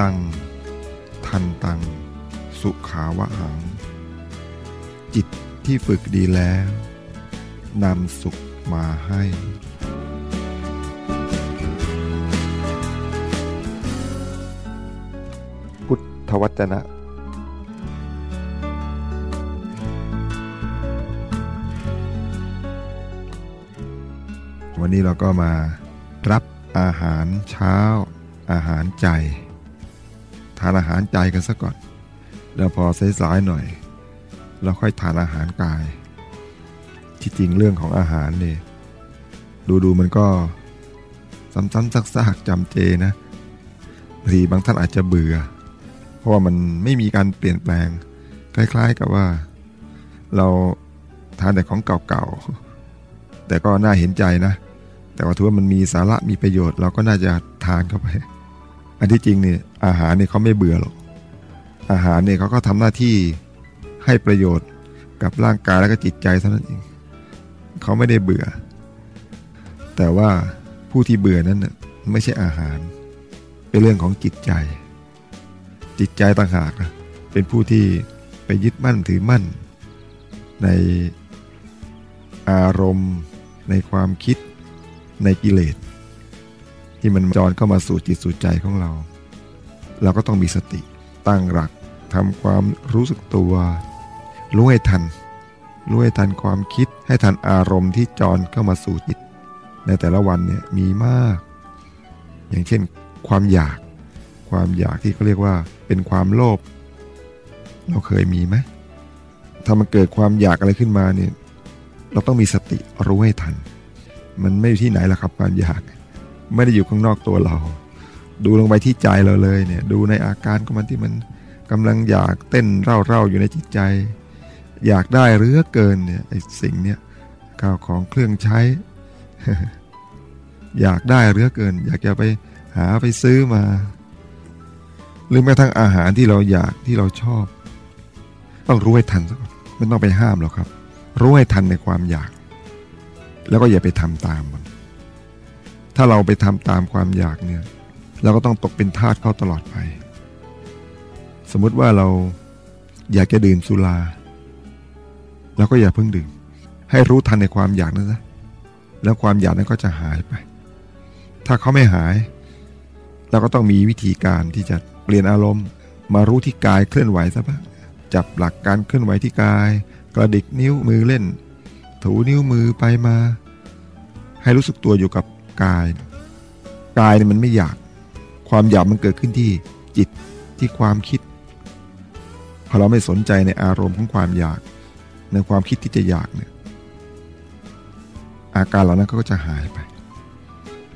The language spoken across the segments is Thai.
ตัง ทันตัง สุขาวะหัง จิตที่ฝึกดีแล้ว นำสุขมาให้พุทธวจนะ วันนี้เราก็มารับอาหารเช้าอาหารใจ ทานอาหารใจกันซะก่อน แล้วพอสายๆหน่อย เราค่อยทานอาหารกาย ที่จริงเรื่องของอาหารเนี่ยดูดูมันก็ซ้ำๆซากๆจำเจนะบางทีบางท่านอาจจะเบื่อ เพราะว่ามันไม่มีการเปลี่ยนแปลง คล้าย ๆกับว่า เราทานแต่ของเก่าๆแต่ก็น่าเห็นใจนะ แต่ว่าถือว่ามันมีสาระมีประโยชน์ เราก็น่าจะทานเข้าไป อันที่จริงเนี่ยอาหารเนี่ยเขาไม่เบื่อหรอก อาหารเนี่ยเขาก็ทำหน้าที่ให้ประโยชน์กับร่างกายและก็จิตใจเท่านั้นเองเขาไม่ได้เบื่อ แต่ว่าผู้ที่เบื่อนั้นน่ะไม่ใช่อาหาร เป็นเรื่องของจิตใจ จิตใจต่างหากนะเป็นผู้ที่ไปยึดมั่นถือมั่น ในอารมณ์ ในความคิดในกิเลส ที่มันจรเข้ามาสู่จิตสู่ใจของเรา เราก็ต้องมีสติตั้งหลักทำความรู้สึกตัวรู้ให้ทันรู้ให้ทันความคิดให้ทันอารมณ์ที่จรเข้ามาสู่จิต ในแต่ละวันเนี่ยมีมาก อย่างเช่น ความอยาก ความอยากที่เขาเรียกว่าเป็นความโลภเราเคยมีไหมถ้ามันเกิดความอยากอะไรขึ้นมาเนี่ยเราต้องมีสติรู้ให้ทัน มันไม่อยู่ที่ไหนละครับความอยาก ไม่ได้อยู่ข้างนอกตัวเรา ดูลงไปที่ใจเราเลยเนี่ย ดูในอาการของมันที่มันกำลังอยากเต้นเร่าๆอยู่ในจิตใจ อยากได้เรือเกินเนี่ยไอ้สิ่งเนี้ยข้าวของเครื่องใช้ อยากได้เรือเกิน อยากจะไปหาไปซื้อมา หรือแม้ทั้งอาหารที่เราอยากที่เราชอบ ต้องรู้ให้ทันซะก่อนไม่ต้องไปห้ามหรอกครับ รู้ให้ทันในความอยาก แล้วก็อย่าไปทำตามมัน ถ้าเราไปทำตามความอยากเนี่ยเราก็ต้องตกเป็นทาสเขาตลอดไป สมมติว่าเราอยากจะดื่มสุราเราก็อย่าเพิ่งดื่ม ให้รู้ทันในความอยากนั้นนะแล้วความอยากนั้นก็จะหายไป ถ้าเขาไม่หาย เราก็ต้องมีวิธีการที่จะเปลี่ยนอารมณ์ มารู้ที่กายเคลื่อนไหวซะบ้างจับหลักการเคลื่อนไหวที่กาย กระดิกนิ้วมือเล่น ถูนิ้วมือไปมา ให้รู้สึกตัวอยู่กับ กาย กายเนี่ยมันไม่อยาก ความอยากมันเกิดขึ้นที่จิตที่ความคิด พอเราไม่สนใจในอารมณ์ของความอยาก ในความคิดที่จะอยากเนี่ยอาการเหล่านั้นก็จะหายไป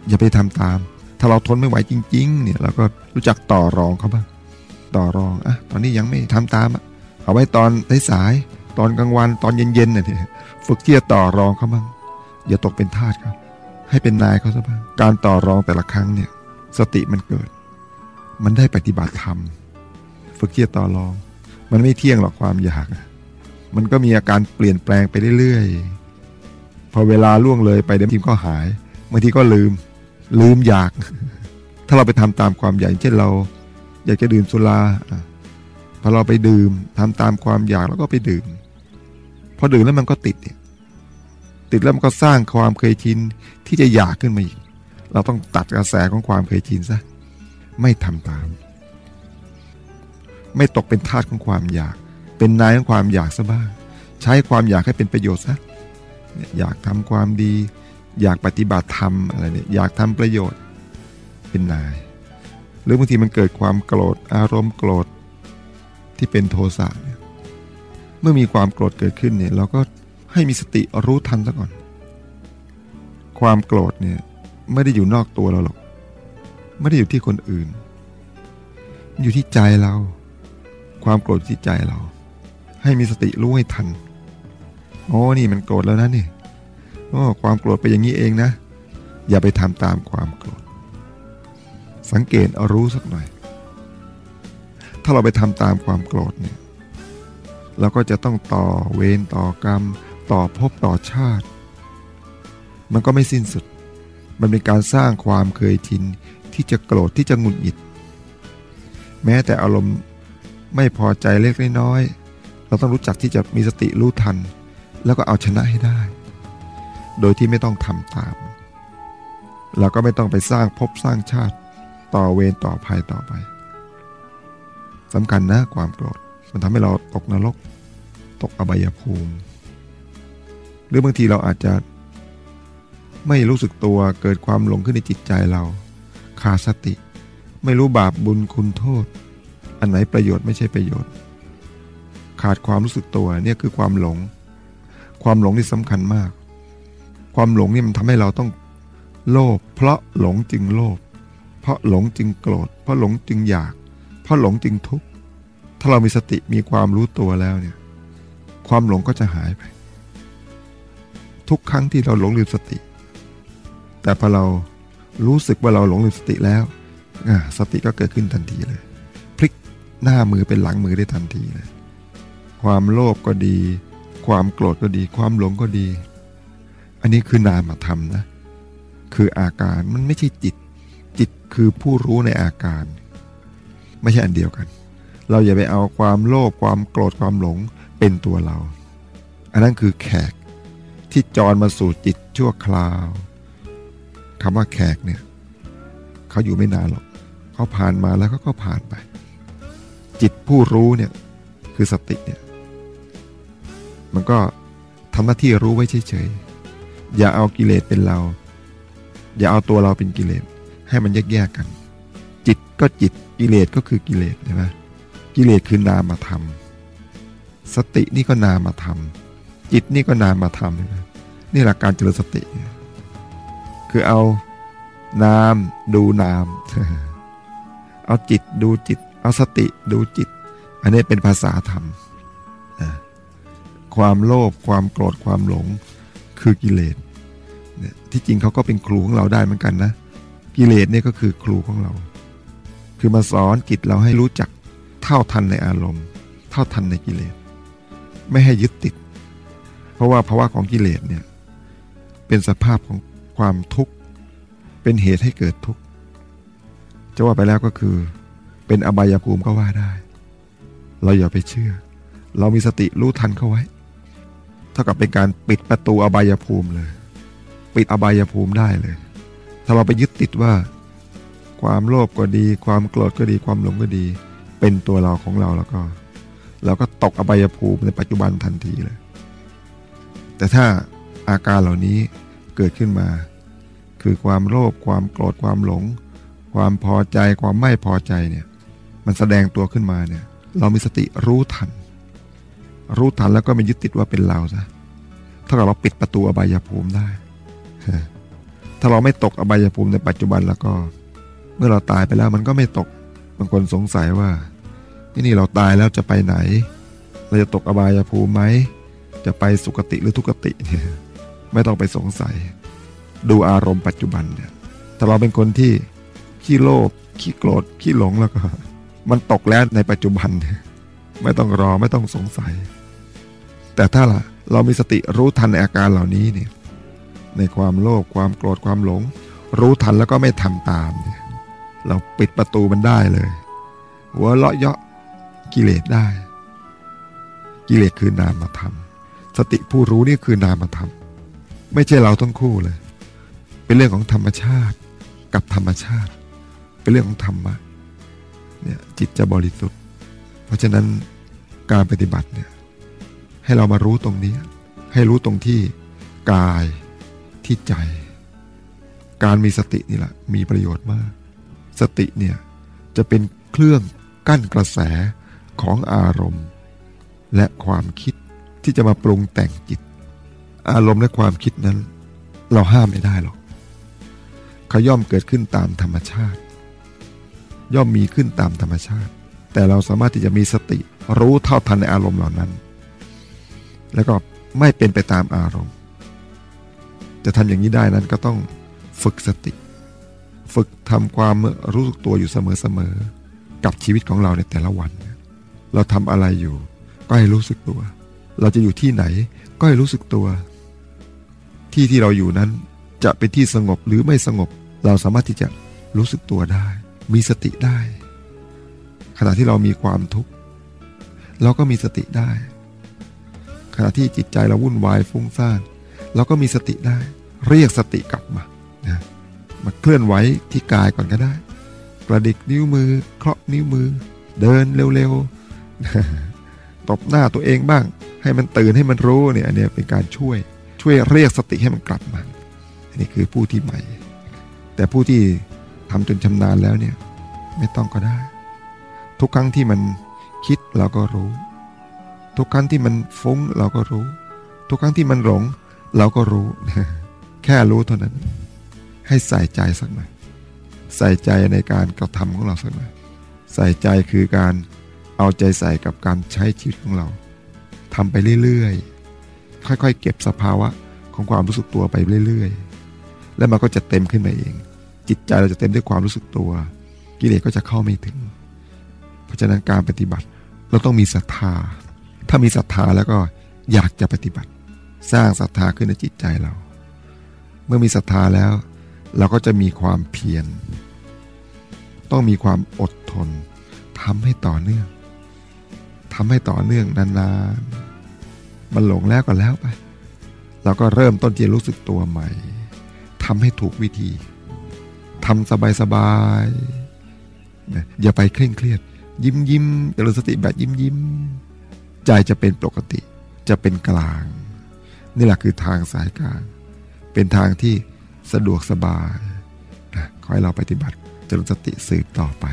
อย่าไปทำตาม ถ้าเราทนไม่ไหวจริง ๆ เนี่ยเราก็รู้จักต่อรองเขาบ้าง ต่อรองอะตอนนี้ยังไม่ทำตามอะเอาไว้ตอนสายๆตอนกลางวันตอนเย็นๆเนี่ยฝึกที่จะต่อรองเขาบ้างอย่าตกเป็นทาสครับ ให้เป็นนายเขาซะบ้างการต่อรองแต่ละครั้งเนี่ย สติมันเกิด มันได้ปฏิบัติธรรมฝึกที่จะต่อรอง มันไม่เที่ยงหรอกความอยากมันก็มีอาการเปลี่ยนแปลงไปเรื่อยๆพอเวลาล่วงเลยไปเดี๋ยวทีมก็หายบางทีก็ลืม ลืมอยาก ถ้าเราไปทำตามความอยากเช่นเรา อยากจะดื่มสุราพอเราไปดื่มทำตามความอยากแล้วก็ไปดื่ม พอดื่มแล้วมันก็ติดเนี่ย ติดแล้วมันก็สร้างความเคยชินที่จะอยากขึ้นมาอีก เราต้องตัดกระแสของความเคยชินซะไม่ทำตาม ไม่ตกเป็นทาสของความอยาก เป็นนายของความอยากซะบ้าง ใช้ความอยากให้เป็นประโยชน์ซะอยากทำความดี อยากปฏิบัติธรรมอะไรเนี่ยอยากทำประโยชน์ เป็นนาย หรือบางทีมันเกิดความโกรธอารมณ์โกรธที่เป็นโทสะเนี่ยเมื่อมีความโกรธเกิดขึ้นเนี่ยเราก็ ให้มีสติรู้ทันซะก่อน ความโกรธเนี่ยไม่ได้อยู่นอกตัวเราหรอก ไม่ได้อยู่ที่คนอื่น อยู่ที่ใจเรา ความโกรธที่ใจเรา ให้มีสติรู้ให้ทัน โอ้นี่มันโกรธแล้วนะนี่โอ้ความโกรธไปอย่างนี้เองนะ อย่าไปทำตามความโกรธ สังเกตเอารู้สักหน่อย ถ้าเราไปทำตามความโกรธเนี่ยเราก็จะต้องต่อเวรต่อกรรม ต่อภพต่อชาติ มันก็ไม่สิ้นสุด มันเป็นการสร้างความเคยชินที่จะโกรธที่จะหงุดหงิด แม้แต่อารมณ์ไม่พอใจเล็กน้อย เราต้องรู้จักที่จะมีสติรู้ทัน แล้วก็เอาชนะให้ได้ โดยที่ไม่ต้องทำตาม เราก็ไม่ต้องไปสร้างภพสร้างชาติต่อเวรต่อภัยต่อไปสำคัญนะความโกรธ มันทำให้เราตกนรก ตกอบายภูมิ รือบางทีเราอาจจะ ไม่รู้สึกตัวเกิดความหลงขึ้นในจิตใจเรา ขาดสติ ไม่รู้บาปบุญคุณโทษ อันไหนประโยชน์ไม่ใช่ประโยชน์ ขาดความรู้สึกตัวเนี่ยคือความหลง ความหลงที่สำคัญมาก ความหลงนี่มันทำให้เราต้องโลภเพราะหลงจึงโลภเพราะหลงจึงโกรธ เพราะหลงจึงอยาก เพราะหลงจึงทุกข์ถ้าเรามีสติมีความรู้ตัวแล้วเนี่ย ความหลงก็จะหายไป ทุกครั้งที่เราหลงลืมสติ แต่พอเรารู้สึกว่าเราหลงลืมสติแล้วสติก็เกิดขึ้นทันทีเลย พลิกหน้ามือเป็นหลังมือได้ทันทีเลย ความโลภก็ดี ความโกรธก็ดี ความหลงก็ดี อันนี้คือนามธรรมนะ คืออาการมันไม่ใช่จิต จิตคือผู้รู้ในอาการ ไม่ใช่อันเดียวกัน เราอย่าไปเอาความโลภความโกรธความหลงเป็นตัวเรา อันนั้นคือแขก ที่จรมาสู่จิตชั่วคราวคำว่าแขกเนี่ยเขาอยู่ไม่นานหรอกเขาผ่านมาแล้วเขาก็ผ่านไป จิตผู้รู้เนี่ยคือสติเนี่ยมันก็ทำหน้าที่รู้ไว้เฉยๆอย่าเอากิเลสเป็นเรา อย่าเอาตัวเราเป็นกิเลสให้มันแยกๆกัน จิตก็จิตกิเลสก็คือกิเลสใช่ไหมกิเลสคือนามธรรมสตินี่ก็นามธรรม จิตนี่ก็นามธรรมนี่หลักการเจริญสติ คือเอานามดูนาม เอาจิตดูจิต เอาสติดูจิต อันนี้เป็นภาษาธรรม ความโลภความโกรธความหลงคือกิเลสที่จริงเขาก็เป็นครูของเราได้เหมือนกันนะ กิเลสเนี่ยก็คือครูของเรา คือมาสอนจิตเราให้รู้จักเท่าทันในอารมณ์ เท่าทันในกิเลส ไม่ให้ยึดติด เพราะว่าภาวะของกิเลสเนี่ยเป็นสภาพของความทุกข์เป็นเหตุให้เกิดทุกข์จะว่าไปแล้วก็คือ เป็นอบายภูมิก็ว่าได้ เราอย่าไปเชื่อ เรามีสติรู้ทันเข้าไว้ เท่ากับเป็นการปิดประตูอบายภูมิเลย ปิดอบายภูมิได้เลย ถ้าเราไปยึดติดว่า ความโลภก็ดี ความโกรธก็ดีความหลงก็ดี เป็นตัวเราของเราแล้วก็ เราก็ตกอบายภูมิในปัจจุบันทันทีเลย แต่ถ้าอาการเหล่านี้เกิดขึ้นมา คือความโลภความโกรธความหลง ความพอใจความไม่พอใจเนี่ยมันแสดงตัวขึ้นมาเนี่ยเรามีสติรู้ทัน รู้ทันแล้วก็ไม่ยึดติดว่าเป็นเราซะถ้าเราปิดประตูอบายภูมิได้ ถ้าเราไม่ตกอบายภูมิในปัจจุบันแล้วก็ เมื่อเราตายไปแล้วมันก็ไม่ตกบางคนสงสัยว่าที่นี่เราตายแล้วจะไปไหน เราจะตกอบายภูมิไหม จะไปสุคติหรือทุกติเนี่ยไม่ต้องไปสงสัย ดูอารมณ์ปัจจุบันเนี่ยถ้าเราเป็นคนที่ขี้โลภขี้โกรธขี้หลงแล้วก็ มันตกแล้วในปัจจุบัน ไม่ต้องรอไม่ต้องสงสัย แต่ถ้าล่ะเรามีสติรู้ทันอาการเหล่านี้เนี่ยในความโลภความโกรธความหลง รู้ทันแล้วก็ไม่ทำตามเนี่ยเราปิดประตูมันได้เลย หัวเลาะเยาะกิเลสได้ กิเลสคือนามธรรม สติผู้รู้นี่คือนามธรรม ไม่ใช่เราทั้งคู่เลย เป็นเรื่องของธรรมชาติกับธรรมชาติ เป็นเรื่องของธรรมะเนี่ยจิตจะบริสุทธิ์ เพราะฉะนั้นการปฏิบัติเนี่ยให้เรามารู้ตรงนี้ ให้รู้ตรงที่กายที่ใจ การมีสตินี่แหละมีประโยชน์มาก สติเนี่ยจะเป็นเครื่องกั้นกระแสของอารมณ์ และความคิด ที่จะมาปรุงแต่งจิต อารมณ์และความคิดนั้น เราห้ามไม่ได้หรอกเขาย่อมเกิดขึ้นตามธรรมชาติ ย่อมมีขึ้นตามธรรมชาติ แต่เราสามารถที่จะมีสติรู้เท่าทันในอารมณ์เหล่านั้น แล้วก็ไม่เป็นไปตามอารมณ์ จะทำอย่างนี้ได้นั้นก็ต้องฝึกสติ ฝึกทำความรู้สึกตัวอยู่เสมอๆกับชีวิตของเราในแต่ละวัน เราทำอะไรอยู่ก็ให้รู้สึกตัว เราจะอยู่ที่ไหนก็ให้รู้สึกตัว ที่ที่เราอยู่นั้นจะเป็นที่สงบหรือไม่สงบ เราสามารถที่จะรู้สึกตัวได้ มีสติได้ ขณะที่เรามีความทุกข์เราก็มีสติได้ ขณะที่จิตใจเราวุ่นวายฟุ้งซ่านเราก็มีสติได้ เรียกสติกลับมานะมาเคลื่อนไหวที่กายก่อนก็ได้ กระดิกนิ้วมือ เคาะนิ้วมือ เดินเร็วๆตบหน้าตัวเองบ้าง ให้มันตื่นให้มันรู้เนี่ยอันนี้เป็นการช่วยช่วยเรียกสติให้มันกลับมา อันนี้คือผู้ที่ใหม่ แต่ผู้ที่ทำจนชำนาญแล้วเนี่ยไม่ต้องก็ได้ ทุกครั้งที่มันคิดเราก็รู้ ทุกครั้งที่มันฟุ้งเราก็รู้ ทุกครั้งที่มันหลง เราก็รู้ แค่รู้เท่านั้น ให้ใส่ใจสักหน่อยใส่ใจในการกระทำของเราสักหน่อยใส่ใจคือการเอาใจใส่กับการใช้ชีวิตของเรา ทำไปเรื่อยๆ ค่อยๆ เก็บสภาวะของความรู้สึกตัวไปเรื่อยๆ แล้วมันก็จะเต็มขึ้นมาเอง จิตใจเราจะเต็มด้วยความรู้สึกตัว กิเลสก็จะเข้าไม่ถึง เพราะฉะนั้นการปฏิบัติเราต้องมีศรัทธา ถ้ามีศรัทธาแล้วก็อยากจะปฏิบัติ สร้างศรัทธาขึ้นในจิตใจเรา เมื่อมีศรัทธาแล้ว เราก็จะมีความเพียร ต้องมีความอดทนทำให้ต่อเนื่องทำให้ต่อเนื่องนานๆ มันหลงแล้วก็แล้วไป เราก็เริ่มต้นจะรู้สึกตัวใหม่ทำให้ถูกวิธีทำสบายๆนะอย่าไปเคร่งเครียด ยิ้มยิ้มเจริญสติแบบยิ้มยิ้มใจจะเป็นปกติ จะเป็นกลาง นี่แหละคือทางสายกลาง เป็นทางที่สะดวกสบายนะขอให้เราปฏิบัติเจริญสติสืบต่อไป